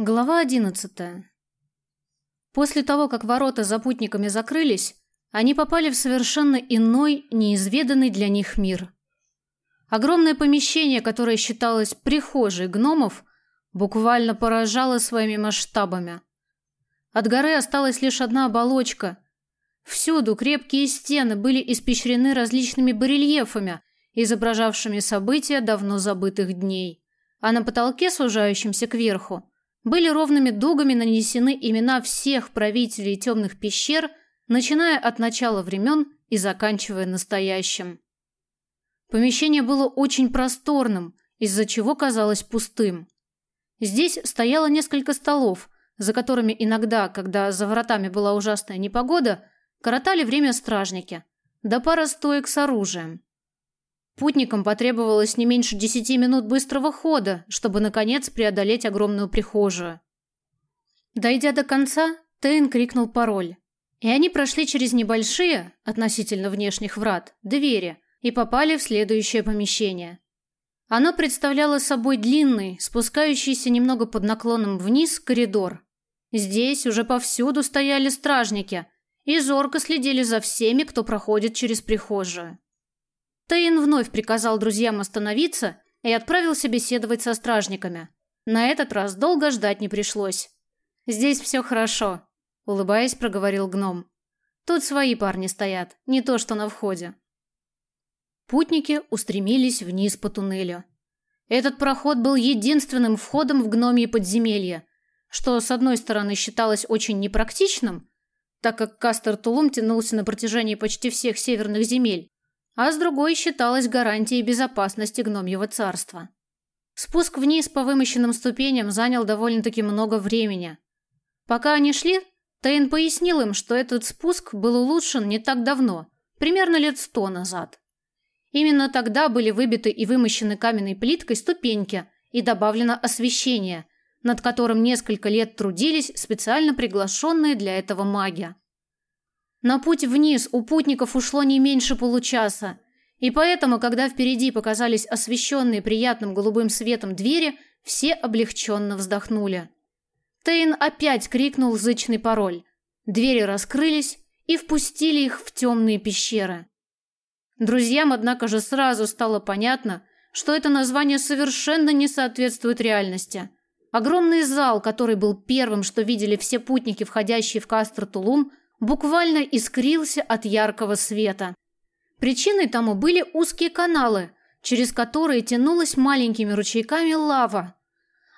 Глава одиннадцатая. После того, как ворота за путниками закрылись, они попали в совершенно иной, неизведанный для них мир. Огромное помещение, которое считалось прихожей гномов, буквально поражало своими масштабами. От горы осталась лишь одна оболочка. Всюду крепкие стены были испещрены различными барельефами, изображавшими события давно забытых дней. А на потолке, сужающемся кверху, были ровными дугами нанесены имена всех правителей темных пещер, начиная от начала времен и заканчивая настоящим. Помещение было очень просторным, из-за чего казалось пустым. Здесь стояло несколько столов, за которыми иногда, когда за вратами была ужасная непогода, коротали время стражники, да пара стоек с оружием. Путникам потребовалось не меньше десяти минут быстрого хода, чтобы, наконец, преодолеть огромную прихожую. Дойдя до конца, Тейн крикнул пароль. И они прошли через небольшие, относительно внешних врат, двери и попали в следующее помещение. Оно представляло собой длинный, спускающийся немного под наклоном вниз коридор. Здесь уже повсюду стояли стражники и зорко следили за всеми, кто проходит через прихожую. Тейн вновь приказал друзьям остановиться и отправился беседовать со стражниками. На этот раз долго ждать не пришлось. «Здесь все хорошо», — улыбаясь, проговорил гном. «Тут свои парни стоят, не то что на входе». Путники устремились вниз по туннелю. Этот проход был единственным входом в гномье подземелье, что, с одной стороны, считалось очень непрактичным, так как Кастер Тулум тянулся на протяжении почти всех северных земель, а с другой считалась гарантией безопасности гномьего царства. Спуск вниз по вымощенным ступеням занял довольно-таки много времени. Пока они шли, Тейн пояснил им, что этот спуск был улучшен не так давно, примерно лет сто назад. Именно тогда были выбиты и вымощены каменной плиткой ступеньки и добавлено освещение, над которым несколько лет трудились специально приглашенные для этого маги. На путь вниз у путников ушло не меньше получаса, и поэтому, когда впереди показались освещенные приятным голубым светом двери, все облегченно вздохнули. Тейн опять крикнул зычный пароль. Двери раскрылись и впустили их в темные пещеры. Друзьям, однако же, сразу стало понятно, что это название совершенно не соответствует реальности. Огромный зал, который был первым, что видели все путники, входящие в Кастр-Тулум, буквально искрился от яркого света. Причиной тому были узкие каналы, через которые тянулась маленькими ручейками лава.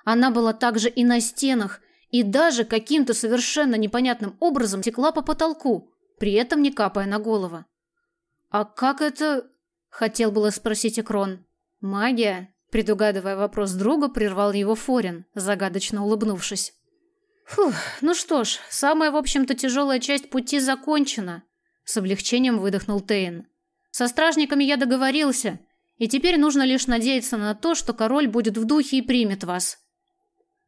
Она была также и на стенах, и даже каким-то совершенно непонятным образом текла по потолку, при этом не капая на голову. «А как это...» — хотел было спросить Экрон. «Магия?» — предугадывая вопрос друга, прервал его Форин, загадочно улыбнувшись. Фух, ну что ж, самая, в общем-то, тяжелая часть пути закончена. С облегчением выдохнул Тейн. Со стражниками я договорился, и теперь нужно лишь надеяться на то, что король будет в духе и примет вас.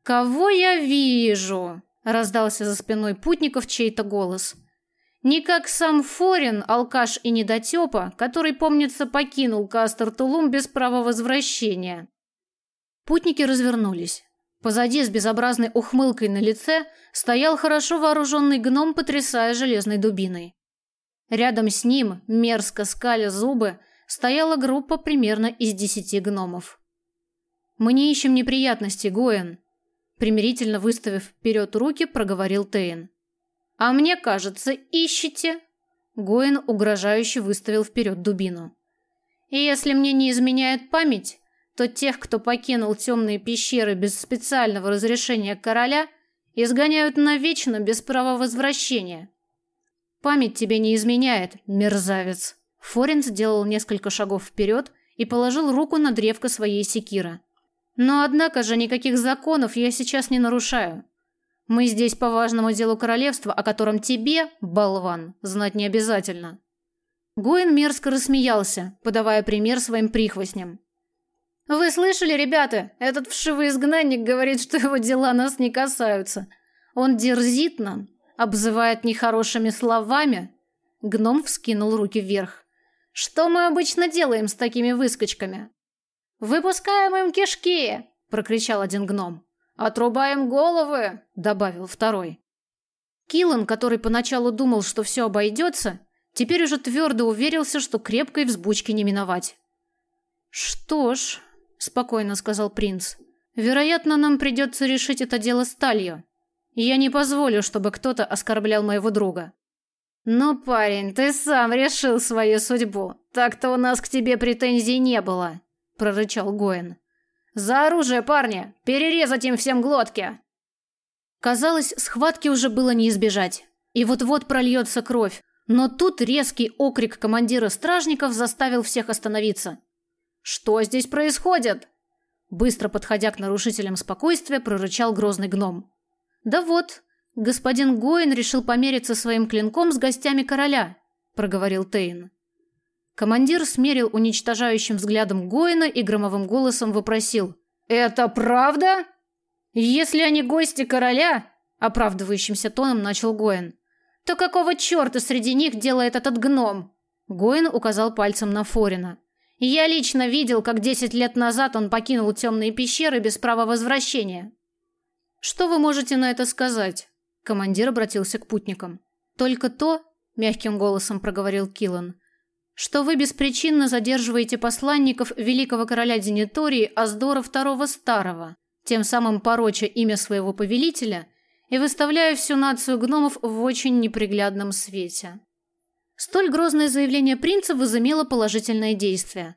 Кого я вижу? раздался за спиной путников чей-то голос. Не как сам Форин, алкаш и недотепа, который, помнится, покинул Кастер Тулум без права возвращения. Путники развернулись. Позади с безобразной ухмылкой на лице стоял хорошо вооруженный гном, потрясая железной дубиной. Рядом с ним, мерзко скаля зубы, стояла группа примерно из десяти гномов. «Мы не ищем неприятностей, Гоэн», — примирительно выставив вперед руки, проговорил Тейн. «А мне кажется, ищете?» Гоэн угрожающе выставил вперед дубину. «И если мне не изменяет память, то тех, кто покинул темные пещеры без специального разрешения короля, изгоняют навечно без права возвращения. Память тебе не изменяет, мерзавец. Форин сделал несколько шагов вперед и положил руку на древко своей секиры. Но однако же никаких законов я сейчас не нарушаю. Мы здесь по важному делу королевства, о котором тебе, болван, знать не обязательно. Гоин мерзко рассмеялся, подавая пример своим прихвостням. Вы слышали, ребята? Этот вшивый изгнанник говорит, что его дела нас не касаются. Он дерзит нам, обзывает нехорошими словами. Гном вскинул руки вверх. Что мы обычно делаем с такими выскочками? Выпускаем им кишки, прокричал один гном. Отрубаем головы, добавил второй. Киллан, который поначалу думал, что все обойдется, теперь уже твердо уверился, что крепкой взбучки не миновать. Что ж, спокойно сказал принц. Вероятно, нам придется решить это дело сталью. Я не позволю, чтобы кто-то оскорблял моего друга. Ну, парень, ты сам решил свою судьбу. Так-то у нас к тебе претензий не было, прорычал Гоэн. За оружие, парни! Перерезать им всем глотки. Казалось, схватки уже было не избежать. И вот-вот прольется кровь. Но тут резкий окрик командира стражников заставил всех остановиться. Что здесь происходит? Быстро подходя к нарушителям спокойствия, прорычал грозный гном. Да вот, господин Гоин решил помериться своим клинком с гостями короля, проговорил Тейн. Командир смерил уничтожающим взглядом Гоина и громовым голосом вопросил: "Это правда? Если они гости короля?" оправдывающимся тоном начал Гоин. "То какого чёрта среди них делает этот гном?" Гоин указал пальцем на Форина. Я лично видел, как десять лет назад он покинул темные пещеры без права возвращения. Что вы можете на это сказать? Командир обратился к путникам. Только то, мягким голосом проговорил Килан, что вы беспричинно задерживаете посланников великого короля Денитории Аздора II Старого, тем самым пороча имя своего повелителя и выставляя всю нацию гномов в очень неприглядном свете. Столь грозное заявление принца возымело положительное действие.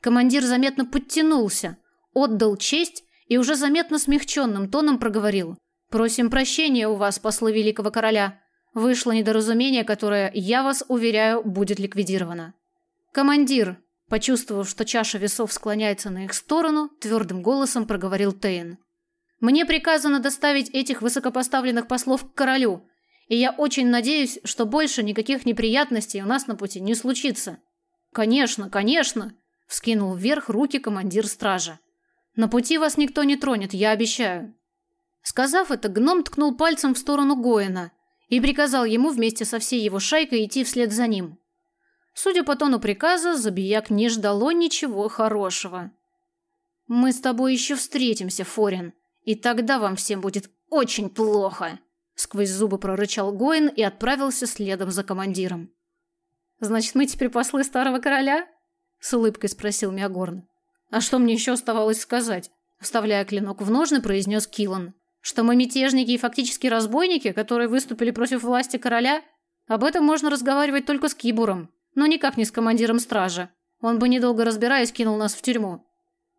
Командир заметно подтянулся, отдал честь и уже заметно смягченным тоном проговорил: "Просим прощения у вас, послы великого короля. Вышло недоразумение, которое, я вас уверяю, будет ликвидировано". Командир, почувствовав, что чаша весов склоняется на их сторону, твердым голосом проговорил Тейн: "Мне приказано доставить этих высокопоставленных послов к королю и я очень надеюсь, что больше никаких неприятностей у нас на пути не случится. Конечно, конечно, вскинул вверх руки командир стражи. На пути вас никто не тронет, я обещаю. Сказав это, гном ткнул пальцем в сторону Гоина и приказал ему вместе со всей его шайкой идти вслед за ним. Судя по тону приказа, Забияк не ждало ничего хорошего. Мы с тобой еще встретимся, Форин, и тогда вам всем будет очень плохо. Сквозь зубы прорычал Гоин и отправился следом за командиром. «Значит, мы теперь послы старого короля?» С улыбкой спросил Миагорн. «А что мне еще оставалось сказать?» Вставляя клинок в ножны, произнес Килан. «Что мы мятежники и фактически разбойники, которые выступили против власти короля? Об этом можно разговаривать только с Кибуром, но никак не с командиром стражи. Он бы, недолго разбираясь, кинул нас в тюрьму».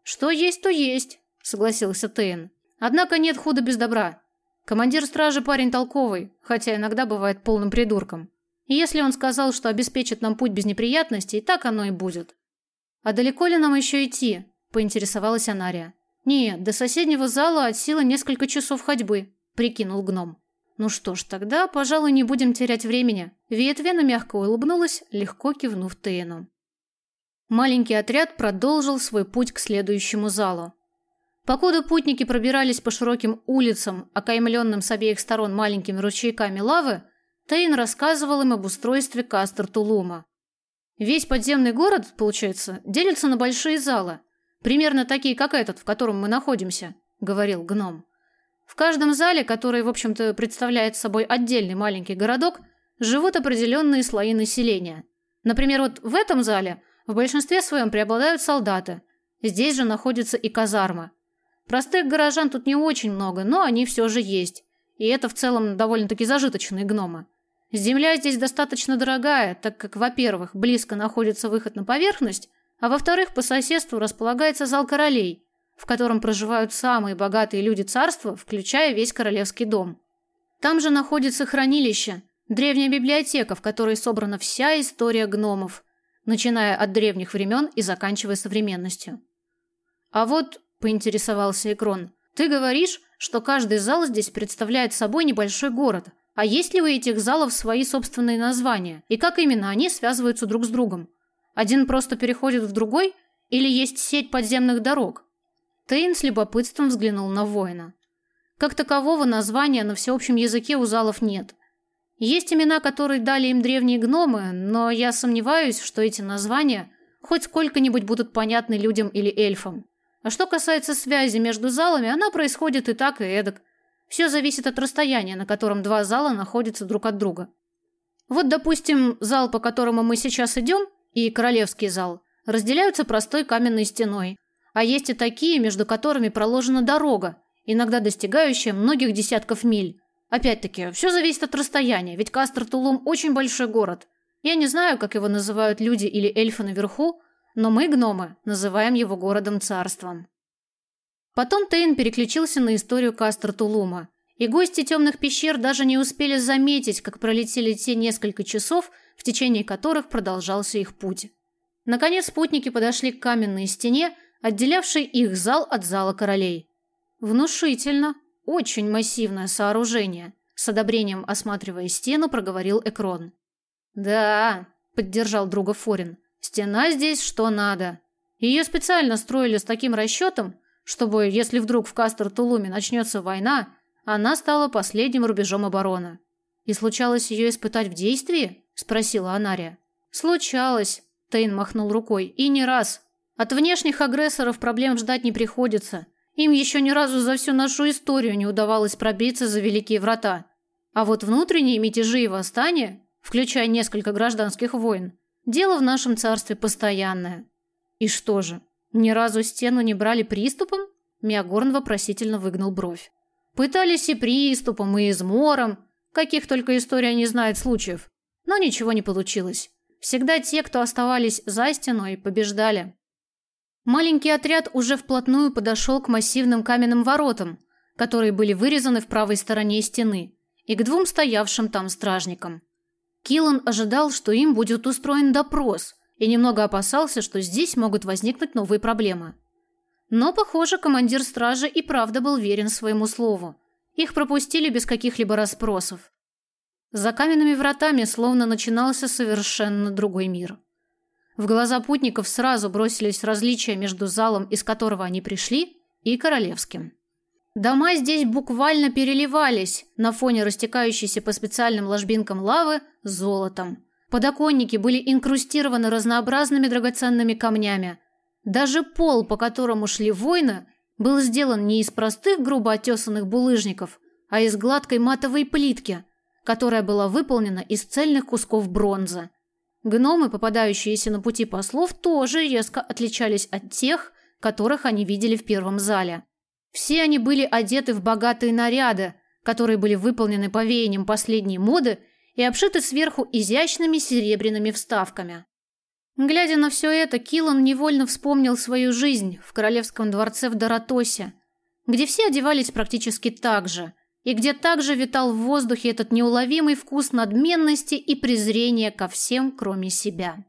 «Что есть, то есть», — согласился Тейн. «Однако нет худа без добра. Командир стражи парень толковый, хотя иногда бывает полным придурком. И если он сказал, что обеспечит нам путь без неприятностей, так оно и будет. А далеко ли нам еще идти? поинтересовалась Анария. Нет, до соседнего зала от силы несколько часов ходьбы, прикинул гном. Ну что ж, тогда, пожалуй, не будем терять времени. Ветвена мягко улыбнулась, легко кивнув Тейну. Маленький отряд продолжил свой путь к следующему залу. Покуда путники пробирались по широким улицам, окаймленным с обеих сторон маленькими ручейками лавы, Тейн рассказывал им об устройстве Кастер-Тулума. Весь подземный город, получается, делится на большие залы, примерно такие, как этот, в котором мы находимся, говорил гном. В каждом зале, который, в общем-то, представляет собой отдельный маленький городок, живут определенные слои населения. Например, вот в этом зале в большинстве своем преобладают солдаты. Здесь же находится и казарма. Простых горожан тут не очень много, но они все же есть. И это в целом довольно-таки зажиточные гномы. Земля здесь достаточно дорогая, так как, во-первых, близко находится выход на поверхность, а во-вторых, по соседству располагается зал королей, в котором проживают самые богатые люди царства, включая весь королевский дом. Там же находится хранилище, древняя библиотека, в которой собрана вся история гномов, начиная от древних времен и заканчивая современностью. А вот поинтересовался Икрон. Ты говоришь, что каждый зал здесь представляет собой небольшой город. А есть ли у этих залов свои собственные названия? И как именно они связываются друг с другом? Один просто переходит в другой или есть сеть подземных дорог? Тейн с любопытством взглянул на воина. Как такового названия на всеобщем языке у залов нет. Есть имена, которые дали им древние гномы, но я сомневаюсь, что эти названия хоть сколько-нибудь будут понятны людям или эльфам. А что касается связи между залами, она происходит и так, и эдак. Все зависит от расстояния, на котором два зала находятся друг от друга. Вот, допустим, зал, по которому мы сейчас идем, и королевский зал, разделяются простой каменной стеной, а есть и такие, между которыми проложена дорога, иногда достигающая многих десятков миль. Опять-таки, все зависит от расстояния, ведь Кастер-Тулум очень большой город. Я не знаю, как его называют люди или эльфы наверху, но мы, гномы, называем его городом-царством. Потом Тейн переключился на историю Кастер-Тулума, и гости темных пещер даже не успели заметить, как пролетели те несколько часов, в течение которых продолжался их путь. Наконец спутники подошли к каменной стене, отделявшей их зал от зала королей. Внушительно, очень массивное сооружение, с одобрением осматривая стену, проговорил Экрон. «Да», — поддержал друга Форин, — «стена здесь что надо. Ее специально строили с таким расчетом, чтобы, если вдруг в Кастер-Тулуме начнется война, она стала последним рубежом обороны. И случалось ее испытать в действии? спросила Анария. Случалось, Тейн махнул рукой. И не раз. От внешних агрессоров проблем ждать не приходится. Им еще ни разу за всю нашу историю не удавалось пробиться за великие врата. А вот внутренние мятежи и восстания, включая несколько гражданских войн, дело в нашем царстве постоянное. И что же, ни разу стену не брали приступом? Миагорн вопросительно выгнул бровь. Пытались и приступом, и измором, каких только история не знает случаев. Но ничего не получилось. Всегда те, кто оставались за стеной, побеждали. Маленький отряд уже вплотную подошел к массивным каменным воротам, которые были вырезаны в правой стороне стены, и к двум стоявшим там стражникам. Киллан ожидал, что им будет устроен допрос, и немного опасался, что здесь могут возникнуть новые проблемы. Но, похоже, командир стражи и правда был верен своему слову. Их пропустили без каких-либо расспросов. За каменными вратами словно начинался совершенно другой мир. В глаза путников сразу бросились различия между залом, из которого они пришли, и королевским. Дома здесь буквально переливались на фоне растекающейся по специальным ложбинкам лавы золотом. Подоконники были инкрустированы разнообразными драгоценными камнями, даже пол, по которому шли войны, был сделан не из простых грубо отесанных булыжников, а из гладкой матовой плитки, которая была выполнена из цельных кусков бронзы. Гномы, попадающиеся на пути послов, тоже резко отличались от тех, которых они видели в первом зале. Все они были одеты в богатые наряды, которые были выполнены по веяниям последней моды и обшиты сверху изящными серебряными вставками. Глядя на все это, Килан невольно вспомнил свою жизнь в королевском дворце в Доротосе, где все одевались практически так же, и где также витал в воздухе этот неуловимый вкус надменности и презрения ко всем, кроме себя.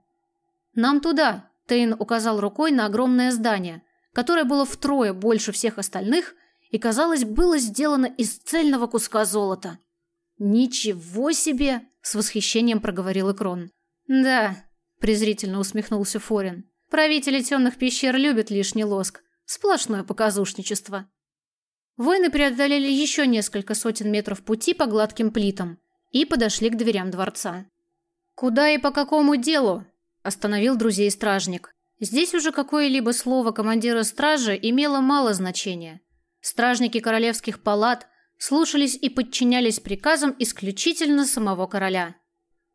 «Нам туда», — Тейн указал рукой на огромное здание, которое было втрое больше всех остальных и, казалось, было сделано из цельного куска золота. «Ничего себе!» — с восхищением проговорил Икрон. «Да, презрительно усмехнулся Форин. Правители темных пещер любят лишний лоск. Сплошное показушничество. Воины преодолели еще несколько сотен метров пути по гладким плитам и подошли к дверям дворца. «Куда и по какому делу?» – остановил друзей стражник. Здесь уже какое-либо слово командира стражи имело мало значения. Стражники королевских палат слушались и подчинялись приказам исключительно самого короля –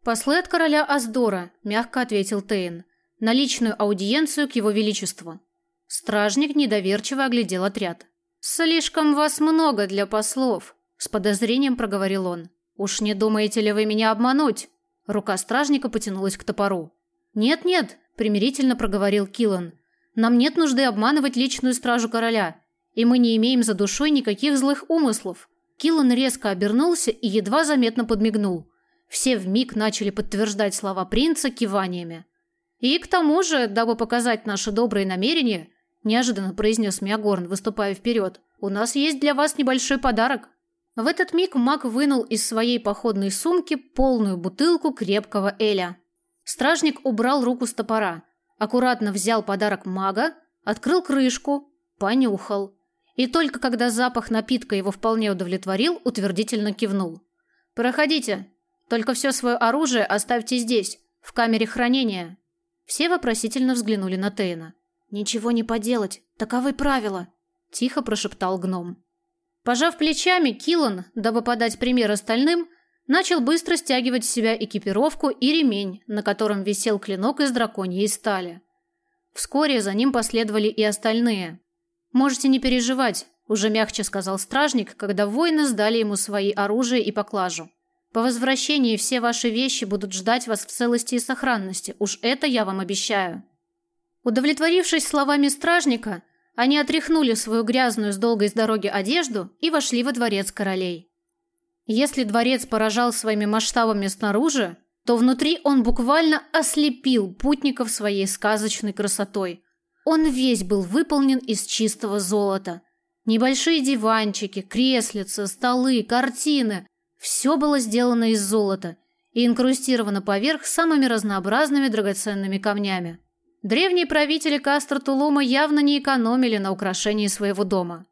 «Послы от короля Аздора», – мягко ответил Тейн, – «на личную аудиенцию к его величеству». Стражник недоверчиво оглядел отряд. «Слишком вас много для послов», – с подозрением проговорил он. «Уж не думаете ли вы меня обмануть?» Рука стражника потянулась к топору. «Нет-нет», – примирительно проговорил Киллан. «Нам нет нужды обманывать личную стражу короля, и мы не имеем за душой никаких злых умыслов». Киллан резко обернулся и едва заметно подмигнул. Все вмиг начали подтверждать слова принца киваниями. «И к тому же, дабы показать наши добрые намерения», неожиданно произнес Миагорн, выступая вперед, «у нас есть для вас небольшой подарок». В этот миг маг вынул из своей походной сумки полную бутылку крепкого эля. Стражник убрал руку с топора, аккуратно взял подарок мага, открыл крышку, понюхал. И только когда запах напитка его вполне удовлетворил, утвердительно кивнул. «Проходите, только все свое оружие оставьте здесь, в камере хранения». Все вопросительно взглянули на Тейна. Ничего не поделать, таковы правила, тихо прошептал гном. Пожав плечами, Килан, дабы подать пример остальным, начал быстро стягивать с себя экипировку и ремень, на котором висел клинок из драконьей стали. Вскоре за ним последовали и остальные. Можете не переживать, уже мягче сказал стражник, когда воины сдали ему свои оружие и поклажу. По возвращении все ваши вещи будут ждать вас в целости и сохранности, уж это я вам обещаю. Удовлетворившись словами стражника, они отряхнули свою грязную с долгой с дороги одежду и вошли во дворец королей. Если дворец поражал своими масштабами снаружи, то внутри он буквально ослепил путников своей сказочной красотой. Он весь был выполнен из чистого золота. Небольшие диванчики, креслица, столы, картины – все было сделано из золота и инкрустировано поверх самыми разнообразными драгоценными камнями. Древние правители Кастро-Тулума явно не экономили на украшении своего дома.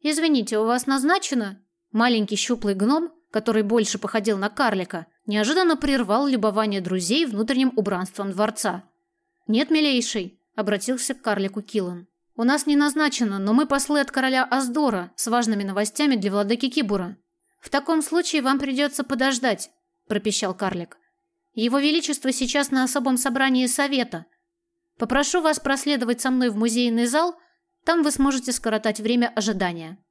«Извините, у вас назначено?» Маленький щуплый гном, который больше походил на карлика, неожиданно прервал любование друзей внутренним убранством дворца. «Нет, милейший», — обратился к карлику Киллан. «У нас не назначено, но мы послы от короля Аздора с важными новостями для владыки Кибура». «В таком случае вам придется подождать», — пропищал карлик. «Его Величество сейчас на особом собрании совета. Попрошу вас проследовать со мной в музейный зал, там вы сможете скоротать время ожидания».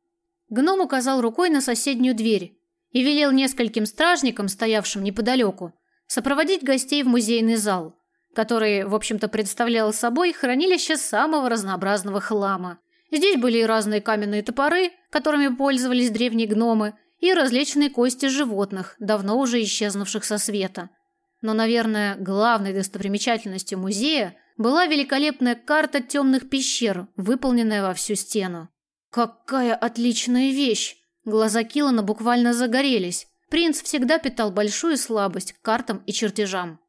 Гном указал рукой на соседнюю дверь и велел нескольким стражникам, стоявшим неподалеку, сопроводить гостей в музейный зал, который, в общем-то, представлял собой хранилище самого разнообразного хлама. Здесь были и разные каменные топоры, которыми пользовались древние гномы, и различные кости животных, давно уже исчезнувших со света. Но, наверное, главной достопримечательностью музея была великолепная карта темных пещер, выполненная во всю стену. Какая отличная вещь! Глаза Килана буквально загорелись. Принц всегда питал большую слабость к картам и чертежам.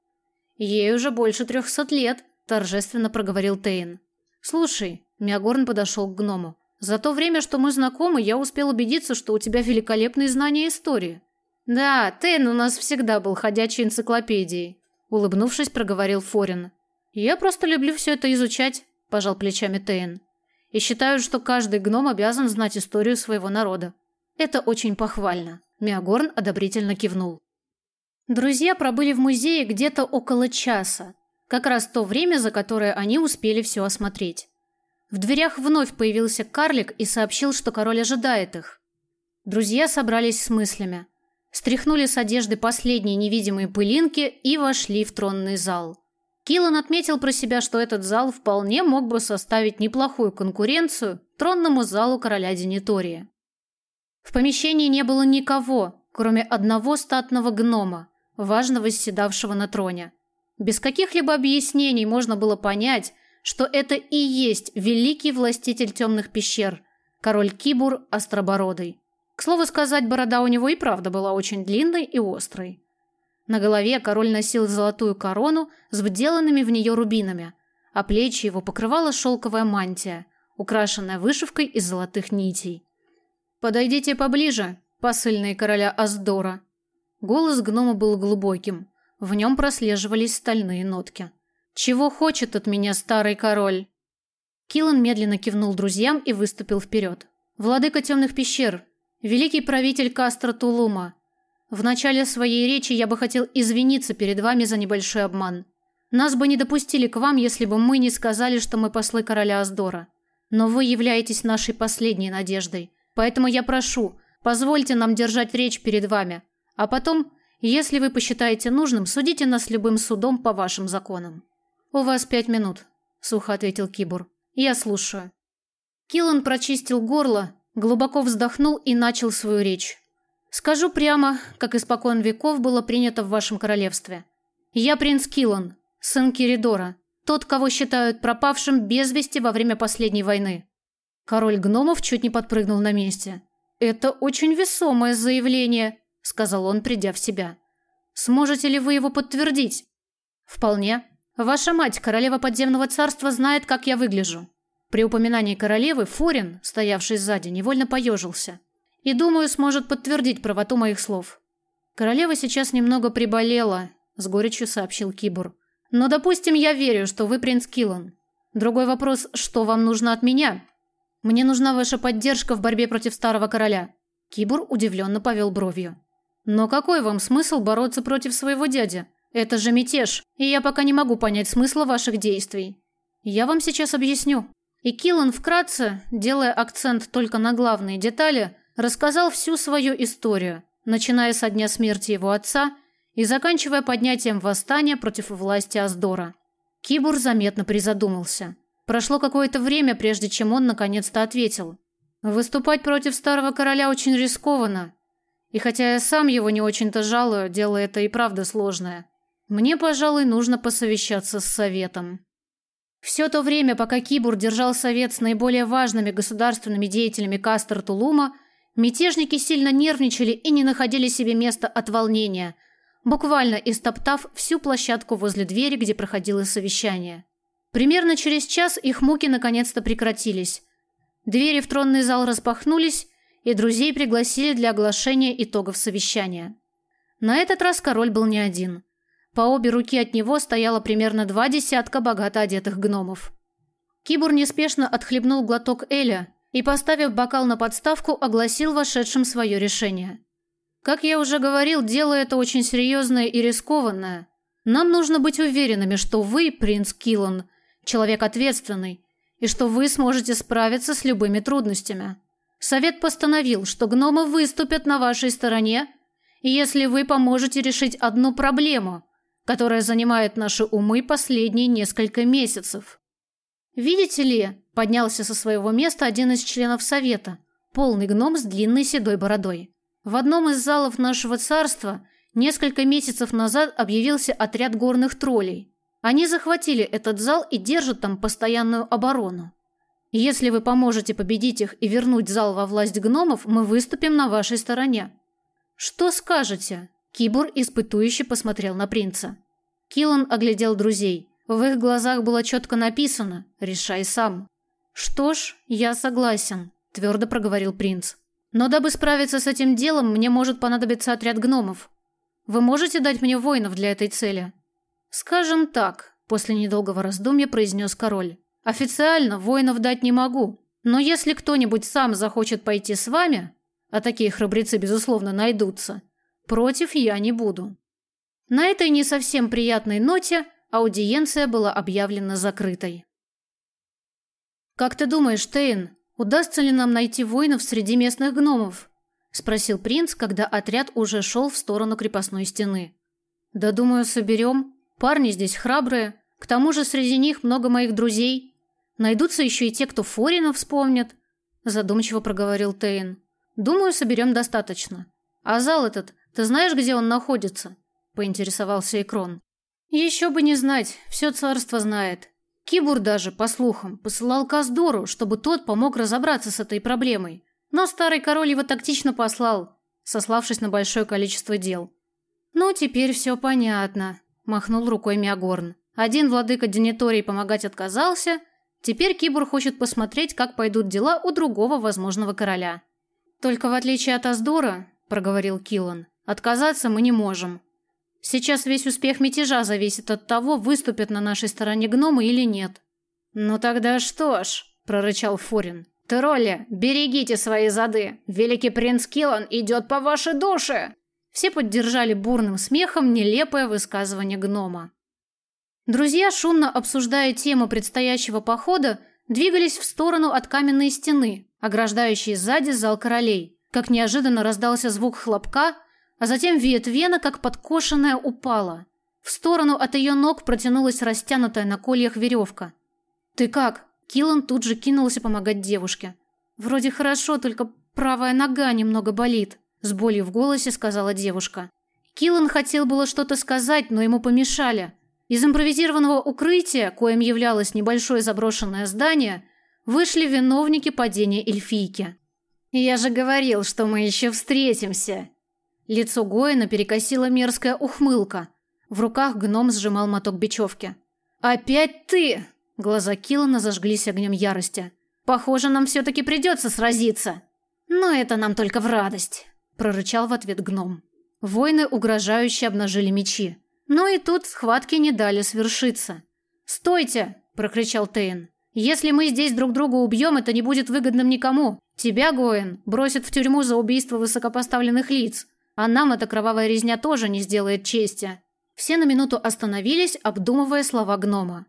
Ей уже больше трехсот лет, торжественно проговорил Тейн. Слушай, Миагорн подошел к гному. За то время, что мы знакомы, я успел убедиться, что у тебя великолепные знания истории. Да, Тейн у нас всегда был ходячей энциклопедией, улыбнувшись, проговорил Форин. Я просто люблю все это изучать, пожал плечами Тейн и считают, что каждый гном обязан знать историю своего народа. Это очень похвально. Миагорн одобрительно кивнул. Друзья пробыли в музее где-то около часа, как раз то время, за которое они успели все осмотреть. В дверях вновь появился карлик и сообщил, что король ожидает их. Друзья собрались с мыслями, стряхнули с одежды последние невидимые пылинки и вошли в тронный зал. Киллан отметил про себя, что этот зал вполне мог бы составить неплохую конкуренцию тронному залу короля Денитория. В помещении не было никого, кроме одного статного гнома, важно восседавшего на троне. Без каких-либо объяснений можно было понять, что это и есть великий властитель темных пещер, король Кибур Остробородый. К слову сказать, борода у него и правда была очень длинной и острой. На голове король носил золотую корону с вделанными в нее рубинами, а плечи его покрывала шелковая мантия, украшенная вышивкой из золотых нитей. «Подойдите поближе, посыльные короля Аздора». Голос гнома был глубоким, в нем прослеживались стальные нотки. «Чего хочет от меня старый король?» Киллан медленно кивнул друзьям и выступил вперед. «Владыка темных пещер, великий правитель Кастро Тулума, в начале своей речи я бы хотел извиниться перед вами за небольшой обман. Нас бы не допустили к вам, если бы мы не сказали, что мы послы короля Аздора. Но вы являетесь нашей последней надеждой. Поэтому я прошу, позвольте нам держать речь перед вами. А потом, если вы посчитаете нужным, судите нас любым судом по вашим законам. У вас пять минут, сухо ответил Кибур. Я слушаю. Киллан прочистил горло, глубоко вздохнул и начал свою речь. Скажу прямо, как испокон веков было принято в вашем королевстве. Я принц Килон, сын Киридора, тот, кого считают пропавшим без вести во время последней войны. Король гномов чуть не подпрыгнул на месте. Это очень весомое заявление, сказал он, придя в себя. Сможете ли вы его подтвердить? Вполне. Ваша мать, королева подземного царства, знает, как я выгляжу. При упоминании королевы Форин, стоявший сзади, невольно поежился и, думаю, сможет подтвердить правоту моих слов. Королева сейчас немного приболела, с горечью сообщил Кибур. Но, допустим, я верю, что вы принц Киллан. Другой вопрос, что вам нужно от меня? Мне нужна ваша поддержка в борьбе против старого короля. Кибур удивленно повел бровью. Но какой вам смысл бороться против своего дяди? Это же мятеж, и я пока не могу понять смысла ваших действий. Я вам сейчас объясню. И Киллан вкратце, делая акцент только на главные детали, рассказал всю свою историю, начиная со дня смерти его отца и заканчивая поднятием восстания против власти Аздора. Кибур заметно призадумался. Прошло какое-то время, прежде чем он наконец-то ответил. «Выступать против старого короля очень рискованно. И хотя я сам его не очень-то жалую, дело это и правда сложное. Мне, пожалуй, нужно посовещаться с советом». Все то время, пока Кибур держал совет с наиболее важными государственными деятелями Кастер-Тулума, мятежники сильно нервничали и не находили себе места от волнения, буквально истоптав всю площадку возле двери, где проходило совещание. Примерно через час их муки наконец-то прекратились. Двери в тронный зал распахнулись, и друзей пригласили для оглашения итогов совещания. На этот раз король был не один – по обе руки от него стояло примерно два десятка богато одетых гномов. Кибур неспешно отхлебнул глоток Эля и, поставив бокал на подставку, огласил вошедшим свое решение. «Как я уже говорил, дело это очень серьезное и рискованное. Нам нужно быть уверенными, что вы, принц Киллан, человек ответственный, и что вы сможете справиться с любыми трудностями. Совет постановил, что гномы выступят на вашей стороне, если вы поможете решить одну проблему – которая занимает наши умы последние несколько месяцев. Видите ли, поднялся со своего места один из членов совета, полный гном с длинной седой бородой. В одном из залов нашего царства несколько месяцев назад объявился отряд горных троллей. Они захватили этот зал и держат там постоянную оборону. Если вы поможете победить их и вернуть зал во власть гномов, мы выступим на вашей стороне. Что скажете? Кибур испытующе посмотрел на принца. Киллан оглядел друзей. В их глазах было четко написано «Решай сам». «Что ж, я согласен», – твердо проговорил принц. «Но дабы справиться с этим делом, мне может понадобиться отряд гномов. Вы можете дать мне воинов для этой цели?» «Скажем так», – после недолгого раздумья произнес король. «Официально воинов дать не могу, но если кто-нибудь сам захочет пойти с вами, а такие храбрецы, безусловно, найдутся, Против я не буду. На этой не совсем приятной ноте аудиенция была объявлена закрытой. «Как ты думаешь, Тейн, удастся ли нам найти воинов среди местных гномов?» – спросил принц, когда отряд уже шел в сторону крепостной стены. «Да думаю, соберем. Парни здесь храбрые. К тому же среди них много моих друзей. Найдутся еще и те, кто Форина вспомнит», – задумчиво проговорил Тейн. «Думаю, соберем достаточно. А зал этот ты знаешь, где он находится?» – поинтересовался Икрон. «Еще бы не знать, все царство знает. Кибур даже, по слухам, посылал Каздору, чтобы тот помог разобраться с этой проблемой. Но старый король его тактично послал, сославшись на большое количество дел. «Ну, теперь все понятно», – махнул рукой Миагорн. Один владыка Денитории помогать отказался, теперь Кибур хочет посмотреть, как пойдут дела у другого возможного короля. «Только в отличие от Аздора», – проговорил Киллан, Отказаться мы не можем. Сейчас весь успех мятежа зависит от того, выступят на нашей стороне гномы или нет. Ну тогда что ж, прорычал Форин. Тролли, берегите свои зады. Великий принц Килан идет по вашей душе. Все поддержали бурным смехом нелепое высказывание гнома. Друзья, шумно обсуждая тему предстоящего похода, двигались в сторону от каменной стены, ограждающей сзади зал королей. Как неожиданно раздался звук хлопка, а затем Виетвена, как подкошенная, упала. В сторону от ее ног протянулась растянутая на кольях веревка. «Ты как?» Киллан тут же кинулся помогать девушке. «Вроде хорошо, только правая нога немного болит», с болью в голосе сказала девушка. Киллан хотел было что-то сказать, но ему помешали. Из импровизированного укрытия, коим являлось небольшое заброшенное здание, вышли виновники падения эльфийки. «Я же говорил, что мы еще встретимся!» Лицо Гоина перекосила мерзкая ухмылка. В руках гном сжимал моток бечевки. «Опять ты!» Глаза Киллана зажглись огнем ярости. «Похоже, нам все-таки придется сразиться!» «Но это нам только в радость!» Прорычал в ответ гном. Воины угрожающе обнажили мечи. Но и тут схватки не дали свершиться. «Стойте!» – прокричал Тейн. «Если мы здесь друг друга убьем, это не будет выгодным никому. Тебя, Гоэн, бросят в тюрьму за убийство высокопоставленных лиц, а нам эта кровавая резня тоже не сделает чести». Все на минуту остановились, обдумывая слова гнома.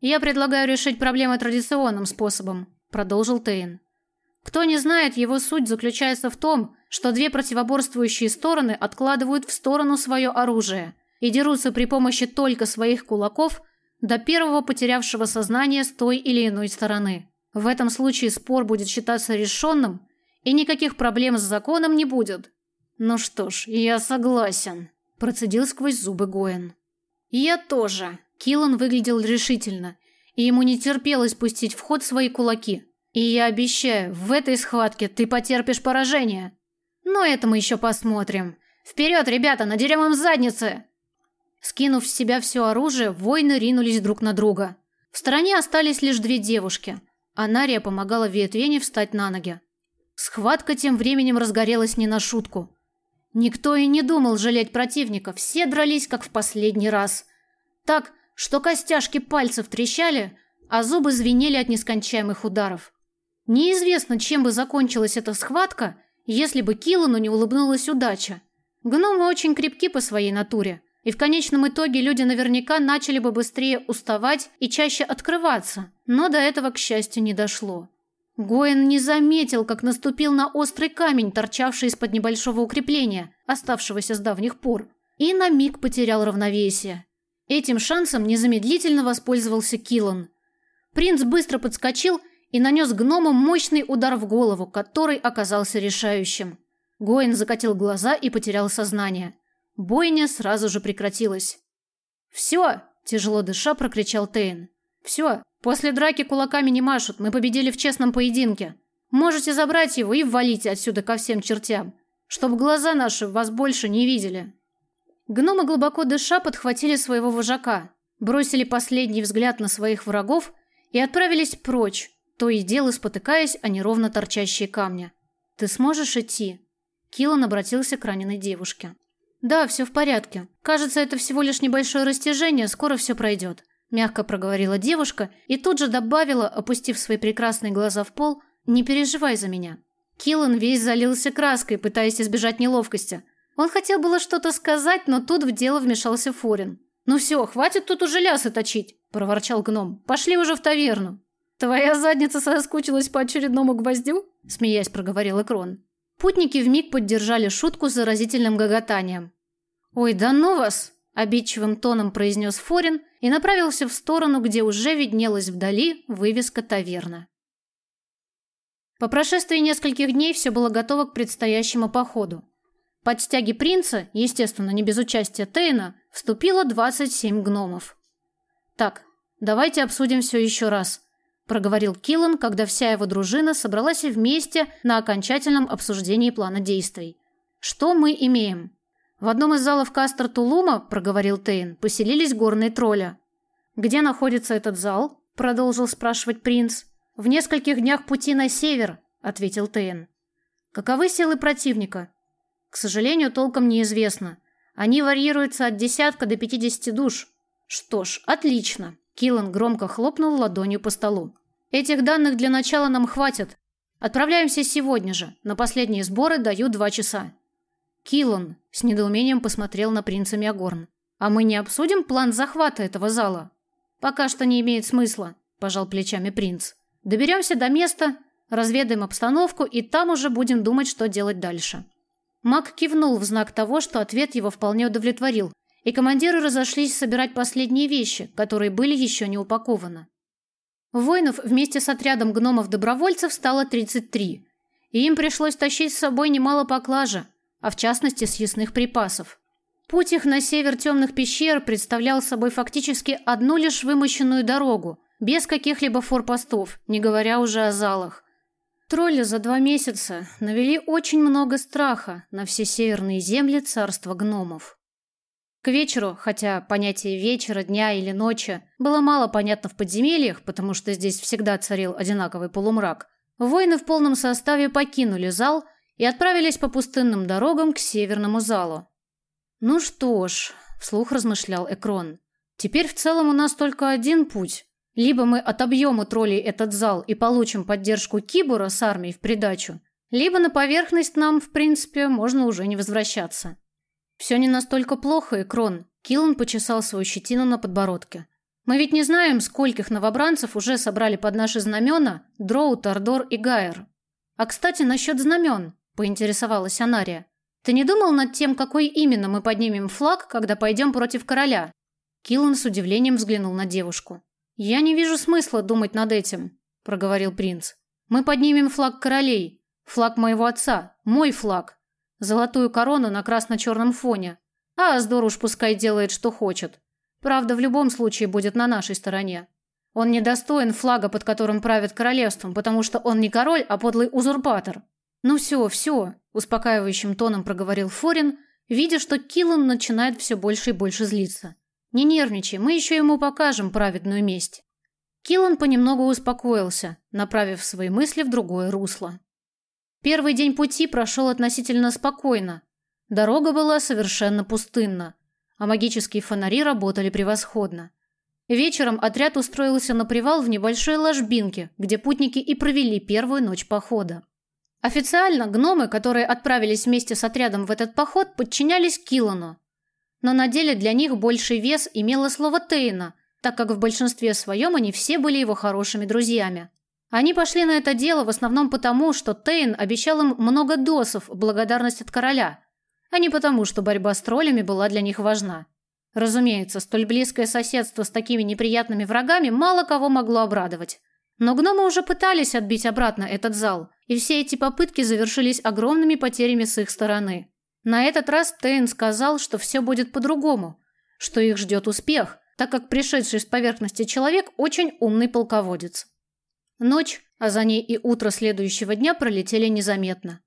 «Я предлагаю решить проблемы традиционным способом», – продолжил Тейн. «Кто не знает, его суть заключается в том, что две противоборствующие стороны откладывают в сторону свое оружие и дерутся при помощи только своих кулаков до первого потерявшего сознание с той или иной стороны. В этом случае спор будет считаться решенным, и никаких проблем с законом не будет». «Ну что ж, я согласен», – процедил сквозь зубы Гоэн. «Я тоже», Киллан выглядел решительно, и ему не терпелось пустить в ход свои кулаки. И я обещаю, в этой схватке ты потерпишь поражение. Но это мы еще посмотрим. Вперед, ребята, надерем им задницы!» Скинув с себя все оружие, воины ринулись друг на друга. В стороне остались лишь две девушки. А Нария помогала Виетвене встать на ноги. Схватка тем временем разгорелась не на шутку. Никто и не думал жалеть противника, все дрались как в последний раз. Так, что костяшки пальцев трещали, а зубы звенели от нескончаемых ударов. Неизвестно, чем бы закончилась эта схватка, если бы Киллану не улыбнулась удача. Гномы очень крепки по своей натуре, и в конечном итоге люди наверняка начали бы быстрее уставать и чаще открываться, но до этого, к счастью, не дошло. Гоэн не заметил, как наступил на острый камень, торчавший из-под небольшого укрепления, оставшегося с давних пор, и на миг потерял равновесие. Этим шансом незамедлительно воспользовался Киллан. Принц быстро подскочил и нанес гному мощный удар в голову, который оказался решающим. Гоин закатил глаза и потерял сознание. Бойня сразу же прекратилась. «Все!» – тяжело дыша прокричал Тейн. «Все! После драки кулаками не машут, мы победили в честном поединке. Можете забрать его и ввалить отсюда ко всем чертям, чтобы глаза наши вас больше не видели». Гномы глубоко дыша подхватили своего вожака, бросили последний взгляд на своих врагов и отправились прочь, то и дело спотыкаясь о неровно торчащие камни. «Ты сможешь идти?» Киллан обратился к раненой девушке. «Да, все в порядке. Кажется, это всего лишь небольшое растяжение, скоро все пройдет», мягко проговорила девушка и тут же добавила, опустив свои прекрасные глаза в пол, «Не переживай за меня». Киллан весь залился краской, пытаясь избежать неловкости – он хотел было что-то сказать, но тут в дело вмешался Форин. «Ну все, хватит тут уже лясы точить», – проворчал гном. «Пошли уже в таверну». «Твоя задница соскучилась по очередному гвоздю?» – смеясь проговорил Экрон. Путники вмиг поддержали шутку с заразительным гоготанием. «Ой, да ну вас!» – обидчивым тоном произнес Форин и направился в сторону, где уже виднелась вдали вывеска таверна. По прошествии нескольких дней все было готово к предстоящему походу. Под стяги принца, естественно, не без участия Тейна, вступило 27 гномов. «Так, давайте обсудим все еще раз», – проговорил Киллан, когда вся его дружина собралась вместе на окончательном обсуждении плана действий. «Что мы имеем?» «В одном из залов Кастер Тулума, – проговорил Тейн, – поселились горные тролля». «Где находится этот зал?» – продолжил спрашивать принц. «В нескольких днях пути на север», – ответил Тейн. «Каковы силы противника?» К сожалению, толком неизвестно. Они варьируются от десятка до пятидесяти душ. Что ж, отлично. Киллан громко хлопнул ладонью по столу. Этих данных для начала нам хватит. Отправляемся сегодня же. На последние сборы даю два часа. Киллан с недоумением посмотрел на принца Миагорн. А мы не обсудим план захвата этого зала? Пока что не имеет смысла, пожал плечами принц. Доберемся до места, разведаем обстановку и там уже будем думать, что делать дальше. Мак кивнул в знак того, что ответ его вполне удовлетворил, и командиры разошлись собирать последние вещи, которые были еще не упакованы. Воинов вместе с отрядом гномов-добровольцев стало 33, и им пришлось тащить с собой немало поклажи, а в частности съестных припасов. Путь их на север темных пещер представлял собой фактически одну лишь вымощенную дорогу, без каких-либо форпостов, не говоря уже о залах. Тролли за два месяца навели очень много страха на все северные земли царства гномов. К вечеру, хотя понятие вечера, дня или ночи было мало понятно в подземельях, потому что здесь всегда царил одинаковый полумрак, воины в полном составе покинули зал и отправились по пустынным дорогам к северному залу. «Ну что ж», – вслух размышлял Экрон, – «теперь в целом у нас только один путь Либо мы отобьем у троллей этот зал и получим поддержку Кибура с армией в придачу, либо на поверхность нам, в принципе, можно уже не возвращаться. Все не настолько плохо, и Крон. Киллан почесал свою щетину на подбородке. Мы ведь не знаем, скольких новобранцев уже собрали под наши знамена Дроу, Тордор и Гайер. А, кстати, насчет знамен, поинтересовалась Анария. Ты не думал над тем, какой именно мы поднимем флаг, когда пойдем против короля? Киллан с удивлением взглянул на девушку. Я не вижу смысла думать над этим, проговорил принц. Мы поднимем флаг королей, флаг моего отца, мой флаг, золотую корону на красно-черном фоне. А Аздор уж пускай делает, что хочет. Правда, в любом случае будет на нашей стороне. Он недостоин флага, под которым правит королевством, потому что он не король, а подлый узурпатор. Ну все, все, успокаивающим тоном проговорил Форин, видя, что Киллан начинает все больше и больше злиться. Не нервничай, мы еще ему покажем праведную месть. Киллан понемногу успокоился, направив свои мысли в другое русло. Первый день пути прошел относительно спокойно. Дорога была совершенно пустынна, а магические фонари работали превосходно. Вечером отряд устроился на привал в небольшой ложбинке, где путники и провели первую ночь похода. Официально гномы, которые отправились вместе с отрядом в этот поход, подчинялись Килану. Но на деле для них больший вес имело слово Тейна, так как в большинстве своем они все были его хорошими друзьями. Они пошли на это дело в основном потому, что Тейн обещал им много досов в благодарность от короля, а не потому, что борьба с троллями была для них важна. Разумеется, столь близкое соседство с такими неприятными врагами мало кого могло обрадовать. Но гномы уже пытались отбить обратно этот зал, и все эти попытки завершились огромными потерями с их стороны. На этот раз Тейн сказал, что все будет по-другому, что их ждет успех, так как пришедший с поверхности человек очень умный полководец. Ночь, а за ней и утро следующего дня пролетели незаметно.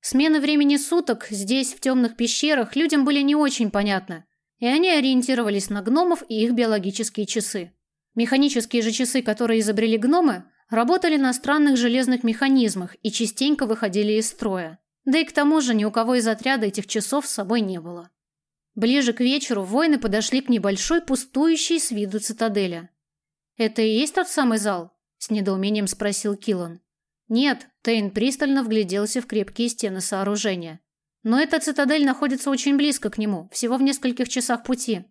Смены времени суток здесь, в темных пещерах, людям были не очень понятны, и они ориентировались на гномов и их биологические часы. Механические же часы, которые изобрели гномы, работали на странных железных механизмах и частенько выходили из строя. Да и к тому же ни у кого из отряда этих часов с собой не было. Ближе к вечеру воины подошли к небольшой пустующей с виду цитадели. «Это и есть тот самый зал?» с недоумением спросил Килан. Нет, Тейн пристально вгляделся в крепкие стены сооружения. Но эта цитадель находится очень близко к нему, всего в нескольких часах пути.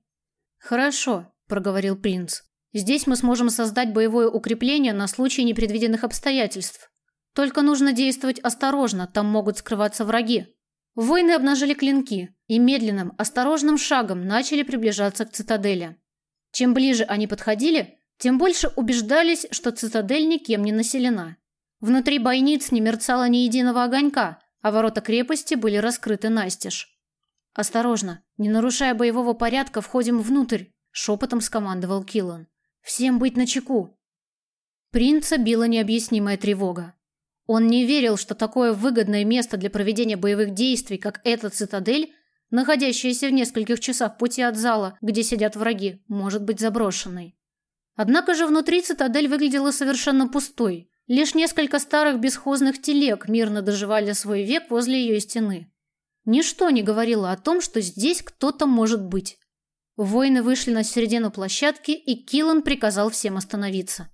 Хорошо, проговорил принц. Здесь мы сможем создать боевое укрепление на случай непредвиденных обстоятельств. Только нужно действовать осторожно, там могут скрываться враги. Воины обнажили клинки и медленным, осторожным шагом начали приближаться к цитадели. Чем ближе они подходили, тем больше убеждались, что цитадель никем не населена. Внутри бойниц не мерцало ни единого огонька, а ворота крепости были раскрыты настежь. «Осторожно, не нарушая боевого порядка, входим внутрь», — шепотом скомандовал Киллан. «Всем быть начеку». Принца била необъяснимая тревога. Он не верил, что такое выгодное место для проведения боевых действий, как эта цитадель, находящаяся в нескольких часах пути от зала, где сидят враги, может быть заброшенной. Однако же внутри цитадель выглядела совершенно пустой. Лишь несколько старых бесхозных телег мирно доживали свой век возле ее стены. Ничто не говорило о том, что здесь кто-то может быть. Воины вышли на середину площадки, и Килан приказал всем остановиться.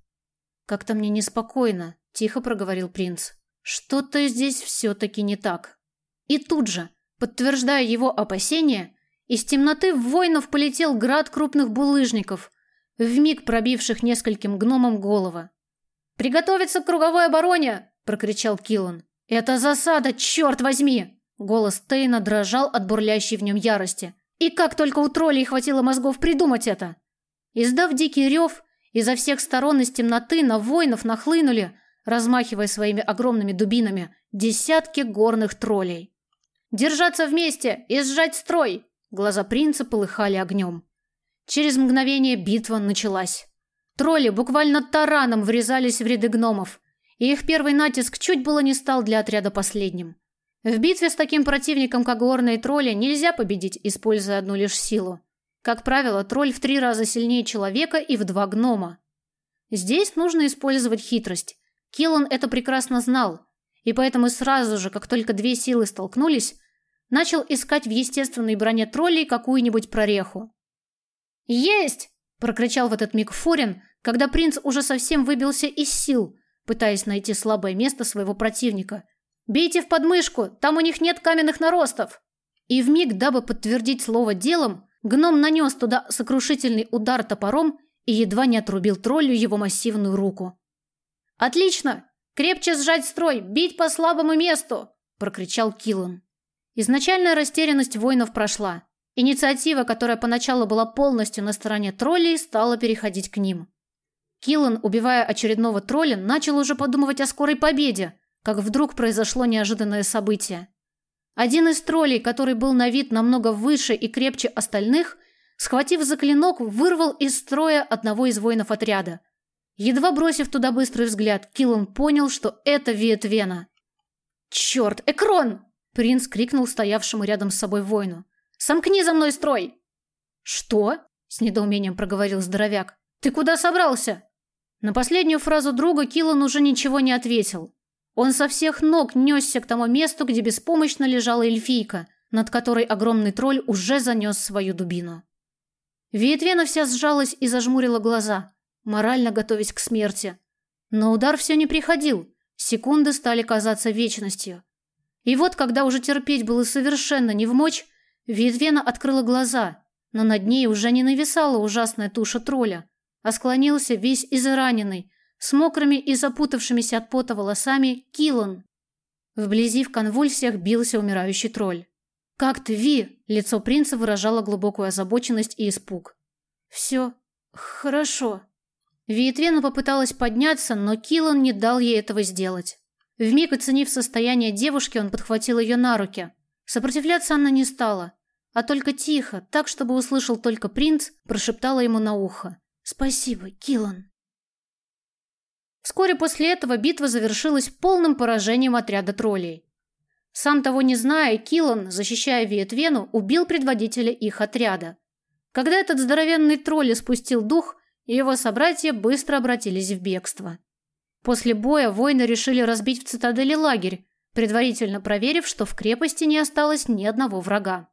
«Как-то мне неспокойно», – тихо проговорил принц. «Что-то здесь все-таки не так». И тут же, подтверждая его опасения, из темноты в воинов полетел град крупных булыжников – вмиг пробивших нескольким гномам головы. «Приготовиться к круговой обороне!» – прокричал Киллан. «Это засада, черт возьми!» Голос Тейна дрожал от бурлящей в нем ярости. И как только у троллей хватило мозгов придумать это? Издав дикий рев, изо всех сторон из темноты на воинов нахлынули, размахивая своими огромными дубинами, десятки горных троллей. «Держаться вместе и сжать строй!» Глаза принца полыхали огнем. Через мгновение битва началась. Тролли буквально тараном врезались в ряды гномов, и их первый натиск чуть было не стал для отряда последним. В битве с таким противником, как горные тролли, нельзя победить, используя одну лишь силу. Как правило, тролль в три раза сильнее человека и в два гнома. Здесь нужно использовать хитрость. Киллан это прекрасно знал, и поэтому сразу же, как только две силы столкнулись, начал искать в естественной броне троллей какую-нибудь прореху. «Есть!» – прокричал в этот миг Форин, когда принц уже совсем выбился из сил, пытаясь найти слабое место своего противника. «Бейте в подмышку, там у них нет каменных наростов!» И вмиг, дабы подтвердить слово делом, гном нанес туда сокрушительный удар топором и едва не отрубил троллю его массивную руку. «Отлично! Крепче сжать строй, бить по слабому месту!» – прокричал Киллан. Изначальная растерянность воинов прошла. Инициатива, которая поначалу была полностью на стороне троллей, стала переходить к ним. Киллан, убивая очередного тролля, начал уже подумывать о скорой победе, как вдруг произошло неожиданное событие. Один из троллей, который был на вид намного выше и крепче остальных, схватив за клинок, вырвал из строя одного из воинов отряда. Едва бросив туда быстрый взгляд, Киллан понял, что это Виетвена. «Черт, Экрон!» – принц крикнул стоявшему рядом с собой воину. «Сомкни за мной строй!» «Что?» – с недоумением проговорил здоровяк. «Ты куда собрался?» На последнюю фразу друга Киллан уже ничего не ответил. Он со всех ног несся к тому месту, где беспомощно лежала эльфийка, над которой огромный тролль уже занес свою дубину. Виетвена вся сжалась и зажмурила глаза, морально готовясь к смерти. Но удар все не приходил, секунды стали казаться вечностью. И вот, когда уже терпеть было совершенно не в мочь, Виетвена открыла глаза, но над ней уже не нависала ужасная туша тролля, а склонился весь израненный, с мокрыми и запутавшимися от пота волосами Килан. Вблизи в конвульсиях бился умирающий тролль. «Как ты, Ви?» Лицо принца выражало глубокую озабоченность и испуг. «Все хорошо». Виетвена попыталась подняться, но Килан не дал ей этого сделать. Вмиг оценив состояние девушки, он подхватил ее на руки. Сопротивляться она не стала, а только тихо, так, чтобы услышал только принц, прошептала ему на ухо. «Спасибо, Килан». Вскоре после этого битва завершилась полным поражением отряда троллей. Сам того не зная, Килан, защищая Виетвену, убил предводителя их отряда. Когда этот здоровенный тролль спустил дух, его собратья быстро обратились в бегство. После боя воины решили разбить в цитадели лагерь, предварительно проверив, что в крепости не осталось ни одного врага.